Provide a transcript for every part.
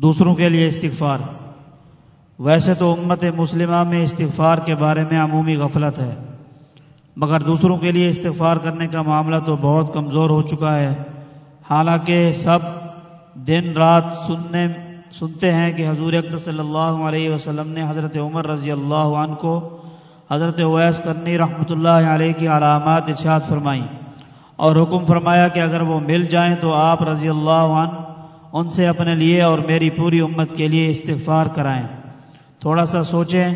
دوسروں کے لیے استغفار۔ ویسے تو امت مسلمہ میں استغفار کے بارے میں عمومی غفلت ہے، مگر دوسروں کے لیے استغفار کرنے کا معاملہ تو بہت کمزور ہو چکا ہے۔ حالانکہ سب دن رات سننے، سنتے ہیں کہ حضور اکتر صلی اللہ علیہ وسلم نے حضرت عمر رضی اللہ عنہ کو حضرت اویس کرنی رحمۃ اللہ علیہ کی علامات ارشاد فرمائیں اور حکم فرمایا کہ اگر وہ مل جائیں تو آپ رضی اللہ عنہ ان سے اپنے لیے اور میری پوری امت کے لیے استغفار کرائیں۔ تھوڑا سا سوچیں،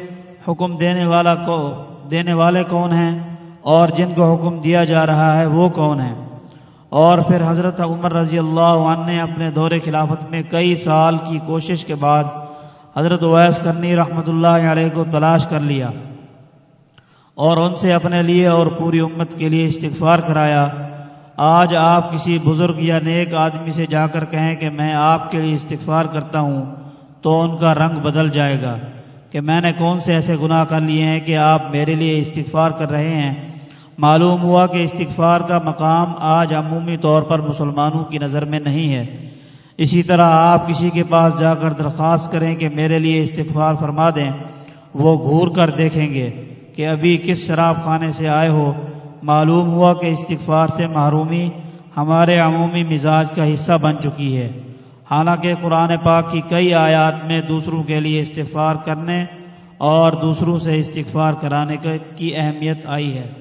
حکم دینے والا کو، دینے والے کون ہیں اور جن کو حکم دیا جا رہا ہے وہ کون ہیں؟ اور پھر حضرت عمر رضی اللہ عنہ نے اپنے دور خلافت میں کئی سال کی کوشش کے بعد حضرت اویس کرنی رحمۃ اللہ علیہ کو تلاش کر لیا اور ان سے اپنے لیے اور پوری امت کے لیے استغفار کرایا۔ آج آپ کسی بزرگ یا نیک آدمی سے جا کر کہیں کہ میں آپ کے لیے استغفار کرتا ہوں، تو ان کا رنگ بدل جائے گا کہ میں نے کون سے ایسے گناہ کر لیے ہیں کہ آپ میرے لیے استغفار کر رہے ہیں۔ معلوم ہوا کہ استغفار کا مقام آج عمومی طور پر مسلمانوں کی نظر میں نہیں ہے۔ اسی طرح آپ کسی کے پاس جا کر درخواست کریں کہ میرے لیے استغفار فرما دیں، وہ گھور کر دیکھیں گے کہ ابھی کس شراب خانے سے آئے ہو۔ معلوم ہوا کہ استغفار سے محرومی ہمارے عمومی مزاج کا حصہ بن چکی ہے۔ حالانکہ قرآن پاک کی کئی آیات میں دوسروں کے لیے استغفار کرنے اور دوسروں سے استغفار کرانے کی اہمیت آئی ہے۔